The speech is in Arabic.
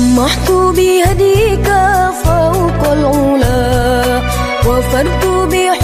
سمحت بهديك فوق العلا وفرت بحبك